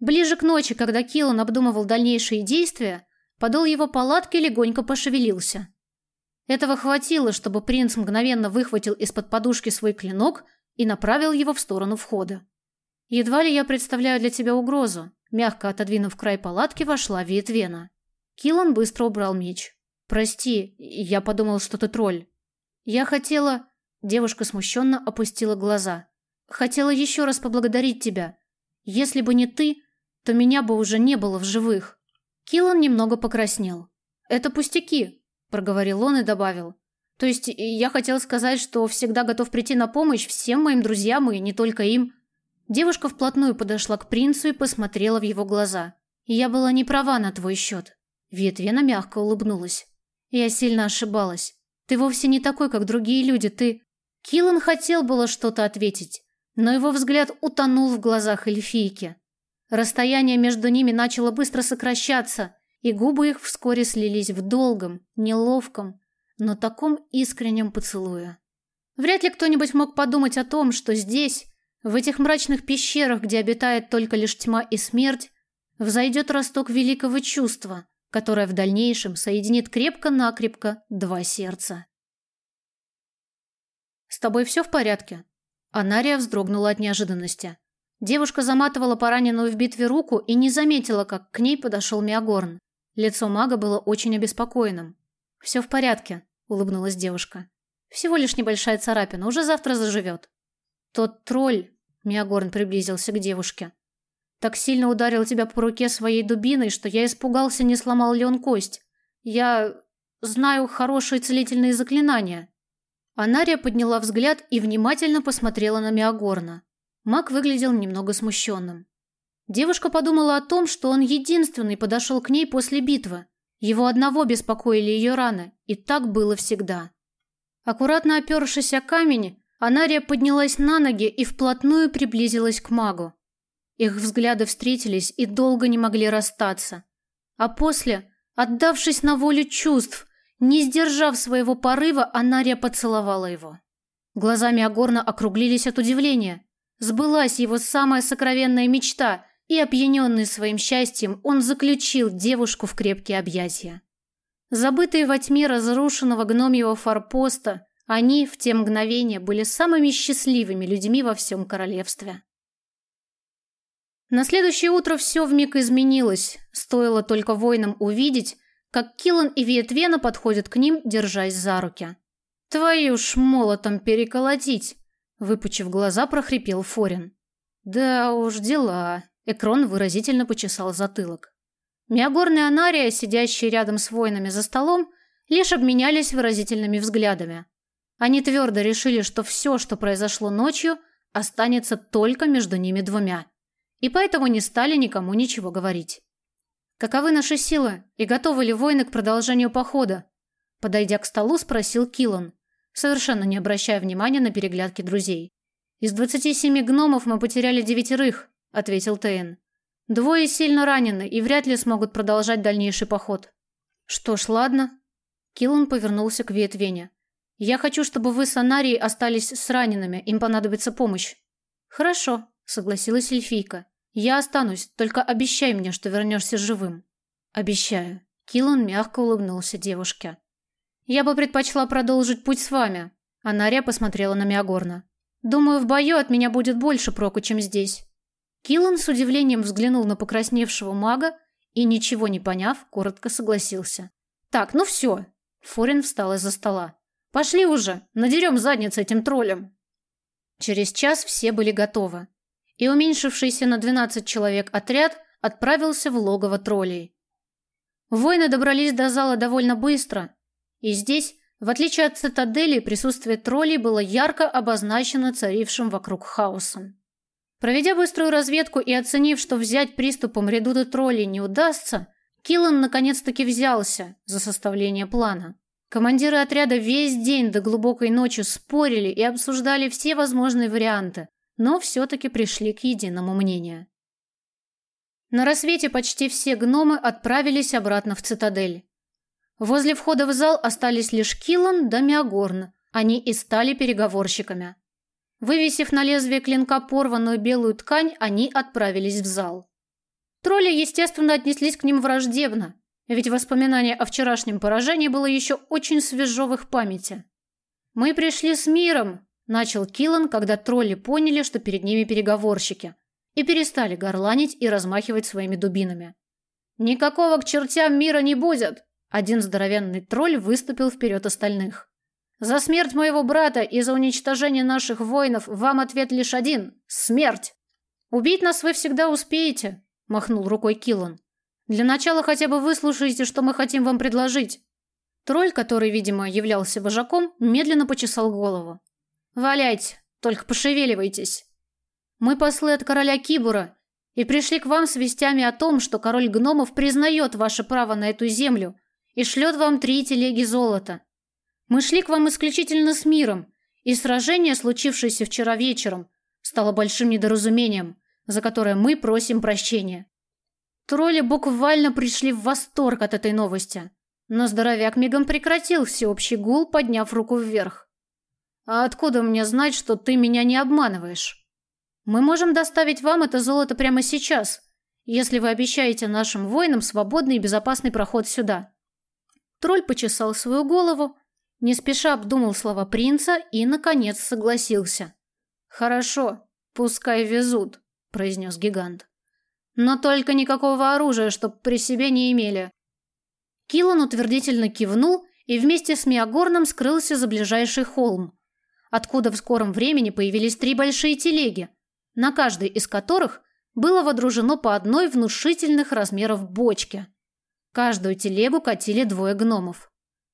Ближе к ночи, когда Килан обдумывал дальнейшие действия, подол его палатки легонько пошевелился – этого хватило, чтобы принц мгновенно выхватил из-под подушки свой клинок и направил его в сторону входа. «Едва ли я представляю для тебя угрозу», мягко отодвинув край палатки, вошла Виетвена. Килан быстро убрал меч. «Прости, я подумал, что ты тролль». «Я хотела...» Девушка смущенно опустила глаза. «Хотела еще раз поблагодарить тебя. Если бы не ты, то меня бы уже не было в живых». Килан немного покраснел. «Это пустяки проговорил он и добавил. То есть я хотел сказать, что всегда готов прийти на помощь всем моим друзьям и не только им. Девушка вплотную подошла к принцу и посмотрела в его глаза. Я была не права на твой счет. Ветвена мягко улыбнулась. Я сильно ошибалась. Ты вовсе не такой, как другие люди, ты... Киллан хотел было что-то ответить, но его взгляд утонул в глазах эльфийки. Расстояние между ними начало быстро сокращаться, и губы их вскоре слились в долгом, неловком, но таком искреннем поцелуе. Вряд ли кто-нибудь мог подумать о том, что здесь, в этих мрачных пещерах, где обитает только лишь тьма и смерть, взойдет росток великого чувства, которое в дальнейшем соединит крепко-накрепко два сердца. «С тобой все в порядке?» Анария вздрогнула от неожиданности. Девушка заматывала пораненную в битве руку и не заметила, как к ней подошел Миагорн. Лицо мага было очень обеспокоенным. «Все в порядке», — улыбнулась девушка. «Всего лишь небольшая царапина, уже завтра заживет». «Тот тролль», — Миагорн приблизился к девушке, «так сильно ударил тебя по руке своей дубиной, что я испугался, не сломал ли он кость. Я знаю хорошие целительные заклинания». Анария подняла взгляд и внимательно посмотрела на Миагорна. Маг выглядел немного смущенным. Девушка подумала о том, что он единственный подошел к ней после битвы. Его одного беспокоили ее раны, и так было всегда. Аккуратно опершись о камень, Анария поднялась на ноги и вплотную приблизилась к магу. Их взгляды встретились и долго не могли расстаться. А после, отдавшись на волю чувств, не сдержав своего порыва, Анария поцеловала его. Глазами Агорна округлились от удивления. Сбылась его самая сокровенная мечта – и, опьяненный своим счастьем, он заключил девушку в крепкие объятия. Забытые во тьме разрушенного гномьего форпоста, они в те мгновения были самыми счастливыми людьми во всем королевстве. На следующее утро все вмиг изменилось, стоило только воинам увидеть, как Киллан и Виетвена подходят к ним, держась за руки. «Твою ж молотом переколотить!» Выпучив глаза, прохрипел Форин. «Да уж, дела!» Экрон выразительно почесал затылок. Миагорн Анария, сидящие рядом с воинами за столом, лишь обменялись выразительными взглядами. Они твердо решили, что все, что произошло ночью, останется только между ними двумя и поэтому не стали никому ничего говорить. «Каковы наши силы и готовы ли воины к продолжению похода?» Подойдя к столу, спросил Килан, совершенно не обращая внимания на переглядки друзей. «Из двадцати семи гномов мы потеряли девятерых», — ответил Тейн. «Двое сильно ранены и вряд ли смогут продолжать дальнейший поход». «Что ж, ладно». Киллан повернулся к Ветвене. «Я хочу, чтобы вы с Анарией остались с ранеными, им понадобится помощь». «Хорошо», — согласилась эльфийка. Я останусь, только обещай мне, что вернешься живым. Обещаю. Килан мягко улыбнулся девушке. Я бы предпочла продолжить путь с вами. Анария посмотрела на Миагорна. Думаю, в бою от меня будет больше проку, чем здесь. Килан с удивлением взглянул на покрасневшего мага и, ничего не поняв, коротко согласился. «Так, ну все!» Форин встал из-за стола. «Пошли уже, надерем задницы этим троллям!» Через час все были готовы и уменьшившийся на 12 человек отряд отправился в логово троллей. Воины добрались до зала довольно быстро, и здесь, в отличие от цитадели, присутствие троллей было ярко обозначено царившим вокруг хаосом. Проведя быструю разведку и оценив, что взять приступом редуты троллей не удастся, Киллан наконец-таки взялся за составление плана. Командиры отряда весь день до глубокой ночи спорили и обсуждали все возможные варианты, но все-таки пришли к единому мнению. На рассвете почти все гномы отправились обратно в цитадель. Возле входа в зал остались лишь Киллан да Миагорн, они и стали переговорщиками. Вывесив на лезвие клинка порванную белую ткань, они отправились в зал. Тролли, естественно, отнеслись к ним враждебно, ведь воспоминание о вчерашнем поражении было еще очень свежо в их памяти. «Мы пришли с миром», Начал Киллан, когда тролли поняли, что перед ними переговорщики, и перестали горланить и размахивать своими дубинами. «Никакого к чертям мира не будет!» Один здоровенный тролль выступил вперед остальных. «За смерть моего брата и за уничтожение наших воинов вам ответ лишь один – смерть!» «Убить нас вы всегда успеете», – махнул рукой Киллан. «Для начала хотя бы выслушайте, что мы хотим вам предложить». Тролль, который, видимо, являлся вожаком, медленно почесал голову. «Валяйте, только пошевеливайтесь. Мы послы от короля Кибура и пришли к вам с вестями о том, что король гномов признает ваше право на эту землю и шлет вам три телеги золота. Мы шли к вам исключительно с миром, и сражение, случившееся вчера вечером, стало большим недоразумением, за которое мы просим прощения». Тролли буквально пришли в восторг от этой новости, но здоровяк мигом прекратил всеобщий гул, подняв руку вверх. А откуда мне знать, что ты меня не обманываешь? Мы можем доставить вам это золото прямо сейчас, если вы обещаете нашим воинам свободный и безопасный проход сюда. Тролль почесал свою голову, не спеша обдумал слова принца и, наконец, согласился. «Хорошо, пускай везут», — произнес гигант. «Но только никакого оружия, чтоб при себе не имели». Килан утвердительно кивнул и вместе с Миагорном скрылся за ближайший холм, откуда в скором времени появились три большие телеги, на каждой из которых было водружено по одной внушительных размеров бочке. Каждую телегу катили двое гномов.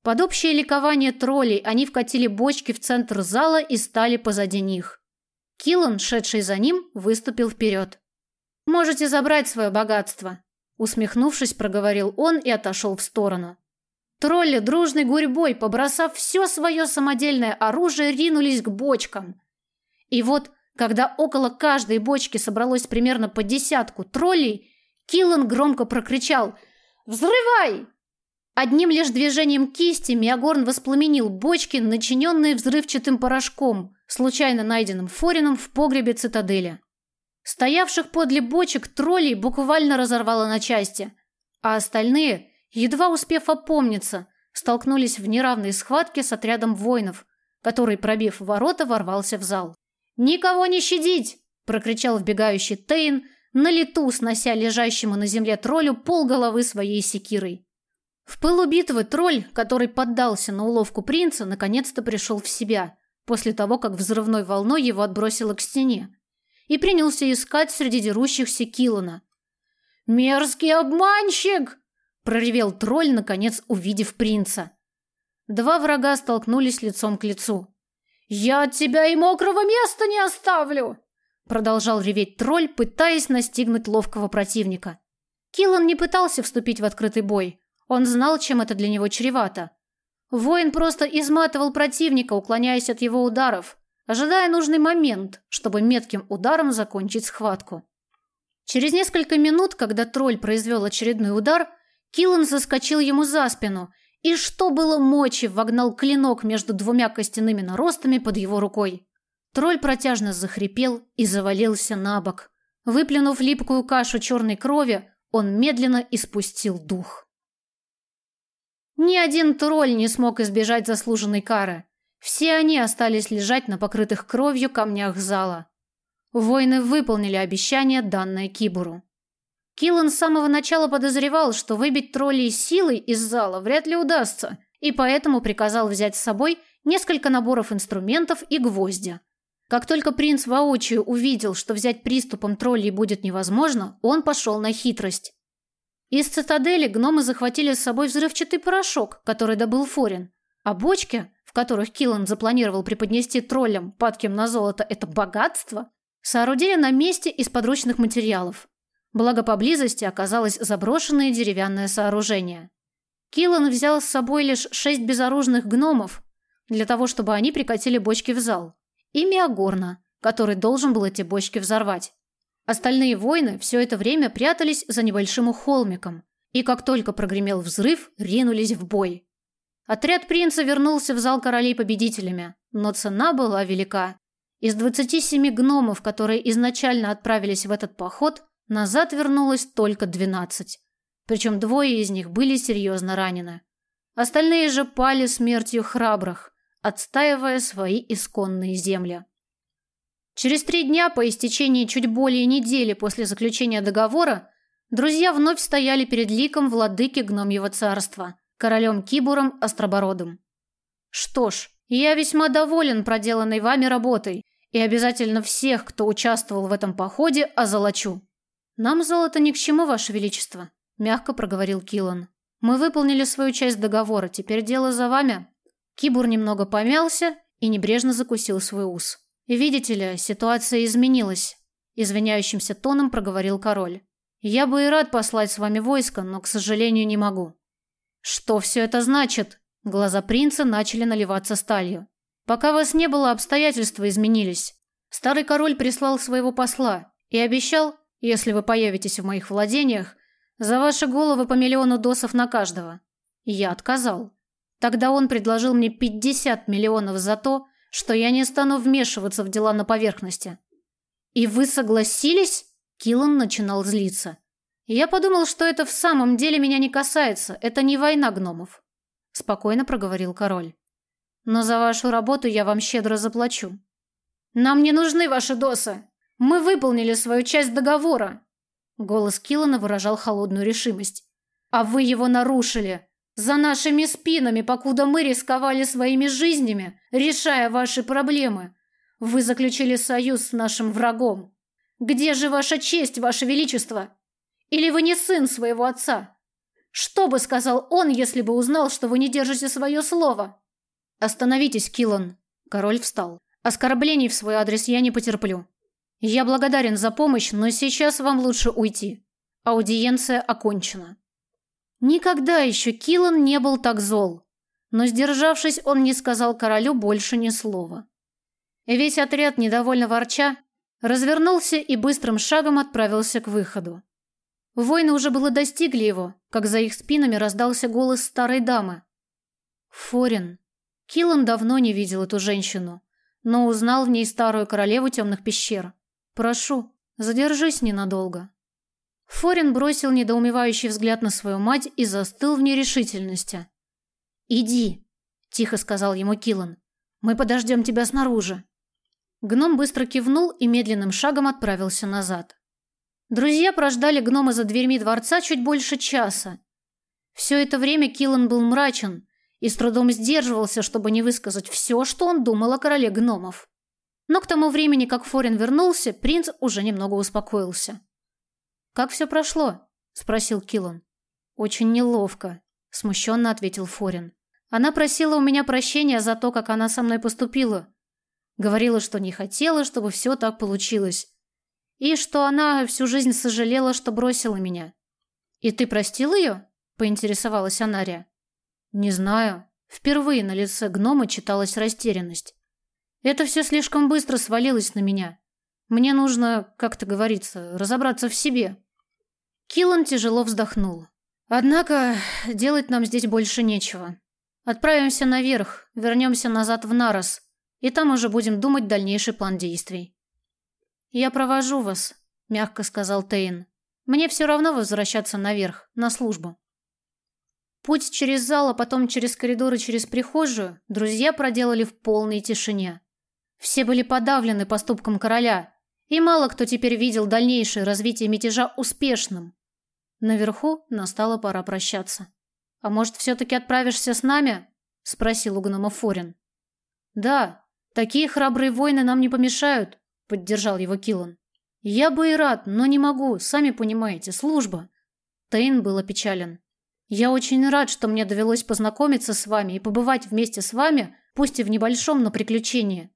Под общее ликование троллей они вкатили бочки в центр зала и стали позади них. Киллан, шедший за ним, выступил вперед. «Можете забрать свое богатство», — усмехнувшись, проговорил он и отошел в сторону. Тролли дружной гурьбой, побросав все свое самодельное оружие, ринулись к бочкам. И вот, когда около каждой бочки собралось примерно по десятку троллей, Киллан громко прокричал «Взрывай!». Одним лишь движением кисти Миагорн воспламенил бочки, начиненные взрывчатым порошком, случайно найденным Форином в погребе цитадели. Стоявших подле бочек троллей буквально разорвало на части, а остальные – едва успев опомниться, столкнулись в неравной схватке с отрядом воинов, который, пробив ворота, ворвался в зал. «Никого не щадить!» – прокричал вбегающий Тейн, на лету снося лежащему на земле троллю полголовы своей секирой. В пылу битвы тролль, который поддался на уловку принца, наконец-то пришел в себя, после того, как взрывной волной его отбросило к стене, и принялся искать среди дерущихся Килана. «Мерзкий обманщик!» – проревел тролль, наконец увидев принца. Два врага столкнулись лицом к лицу. «Я от тебя и мокрого места не оставлю!» Продолжал реветь тролль, пытаясь настигнуть ловкого противника. Киллан не пытался вступить в открытый бой. Он знал, чем это для него чревато. Воин просто изматывал противника, уклоняясь от его ударов, ожидая нужный момент, чтобы метким ударом закончить схватку. Через несколько минут, когда тролль произвел очередной удар, Киллан заскочил ему за спину и, что было мочи, вогнал клинок между двумя костяными наростами под его рукой. Тролль протяжно захрипел и завалился на бок. Выплюнув липкую кашу черной крови, он медленно испустил дух. Ни один тролль не смог избежать заслуженной кары. Все они остались лежать на покрытых кровью камнях зала. Воины выполнили обещание, данное Кибуру. Киллан с самого начала подозревал, что выбить троллей силой из зала вряд ли удастся, и поэтому приказал взять с собой несколько наборов инструментов и гвоздя. Как только принц воочию увидел, что взять приступом троллей будет невозможно, он пошел на хитрость. Из цитадели гномы захватили с собой взрывчатый порошок, который добыл Форин, а бочки, в которых Киллан запланировал преподнести троллям, падким на золото, это богатство, соорудили на месте из подручных материалов. Благо поблизости оказалось заброшенное деревянное сооружение. Киллан взял с собой лишь шесть безоружных гномов для того, чтобы они прикатили бочки в зал, и Миагорна, который должен был эти бочки взорвать. Остальные воины все это время прятались за небольшим холмиком, и как только прогремел взрыв, ринулись в бой. Отряд принца вернулся в зал королей победителями, но цена была велика. Из 27 гномов, которые изначально отправились в этот поход, Назад вернулось только двенадцать. Причем двое из них были серьезно ранены. Остальные же пали смертью храбрых, отстаивая свои исконные земли. Через три дня, по истечении чуть более недели после заключения договора, друзья вновь стояли перед ликом владыки гномьего царства, королем Кибуром Остробородом. «Что ж, я весьма доволен проделанной вами работой и обязательно всех, кто участвовал в этом походе, озолочу. «Нам золото ни к чему, Ваше Величество», – мягко проговорил Килан. «Мы выполнили свою часть договора, теперь дело за вами». Кибур немного помялся и небрежно закусил свой ус. «Видите ли, ситуация изменилась», – извиняющимся тоном проговорил король. «Я бы и рад послать с вами войско, но, к сожалению, не могу». «Что все это значит?» Глаза принца начали наливаться сталью. «Пока вас не было, обстоятельства изменились. Старый король прислал своего посла и обещал, если вы появитесь в моих владениях, за ваши головы по миллиону досов на каждого. Я отказал. Тогда он предложил мне 50 миллионов за то, что я не стану вмешиваться в дела на поверхности. И вы согласились? Киллан начинал злиться. Я подумал, что это в самом деле меня не касается. Это не война гномов, спокойно проговорил король. Но за вашу работу я вам щедро заплачу. Нам не нужны ваши досы, мы выполнили свою часть договора. Голос Киллана выражал холодную решимость. А вы его нарушили. За нашими спинами, покуда мы рисковали своими жизнями, решая ваши проблемы. Вы заключили союз с нашим врагом. Где же ваша честь, ваше величество? Или вы не сын своего отца? Что бы сказал он, если бы узнал, что вы не держите свое слово? Остановитесь, Киллан. Король встал. Оскорблений в свой адрес я не потерплю. Я благодарен за помощь, но сейчас вам лучше уйти. Аудиенция окончена. Никогда еще Килан не был так зол, но сдержавшись, он не сказал королю больше ни слова. Весь отряд недовольно ворча развернулся и быстрым шагом отправился к выходу. Воины уже было достигли его, как за их спинами раздался голос старой дамы. Форин. Килан давно не видел эту женщину, но узнал в ней старую королеву темных пещер. Прошу, задержись ненадолго. Форин бросил недоумевающий взгляд на свою мать и застыл в нерешительности. «Иди», – тихо сказал ему Киллан. «Мы подождем тебя снаружи». Гном быстро кивнул и медленным шагом отправился назад. Друзья прождали гнома за дверьми дворца чуть больше часа. Все это время Киллан был мрачен и с трудом сдерживался, чтобы не высказать все, что он думал о короле гномов. Но к тому времени, как Форин вернулся, принц уже немного успокоился. «Как все прошло?» – спросил Киллан. «Очень неловко», – смущенно ответил Форин. «Она просила у меня прощения за то, как она со мной поступила. Говорила, что не хотела, чтобы все так получилось. И что она всю жизнь сожалела, что бросила меня». «И ты простил ее?» – поинтересовалась Анария. «Не знаю». Впервые на лице гнома читалась растерянность. Это все слишком быстро свалилось на меня. Мне нужно, как то говорится, разобраться в себе. Киллан тяжело вздохнул. Однако делать нам здесь больше нечего. Отправимся наверх, вернемся назад в Нарос, и там уже будем думать дальнейший план действий. Я провожу вас, мягко сказал Тейн. Мне все равно возвращаться наверх, на службу. Путь через зал, а потом через коридор и через прихожую друзья проделали в полной тишине. Все были подавлены поступком короля, и мало кто теперь видел дальнейшее развитие мятежа успешным. Наверху настала пора прощаться. «А может, все-таки отправишься с нами?» – спросил у гнома Форин. «Да, такие храбрые воины нам не помешают», – поддержал его Киллан. «Я бы и рад, но не могу, сами понимаете, служба». Тейн был опечален. «Я очень рад, что мне довелось познакомиться с вами и побывать вместе с вами, пусть и в небольшом, но приключении.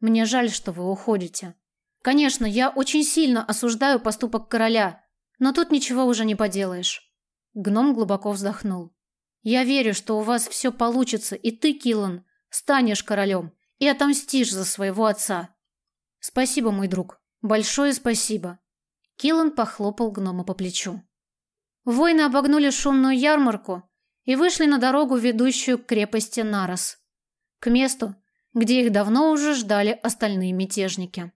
Мне жаль, что вы уходите. Конечно, я очень сильно осуждаю поступок короля, но тут ничего уже не поделаешь. Гном глубоко вздохнул. Я верю, что у вас все получится, и ты, Килан, станешь королем и отомстишь за своего отца. Спасибо, мой друг. Большое спасибо. Килан похлопал гнома по плечу. Воины обогнули шумную ярмарку и вышли на дорогу, ведущую к крепости Нарос. К месту, где их давно уже ждали остальные мятежники.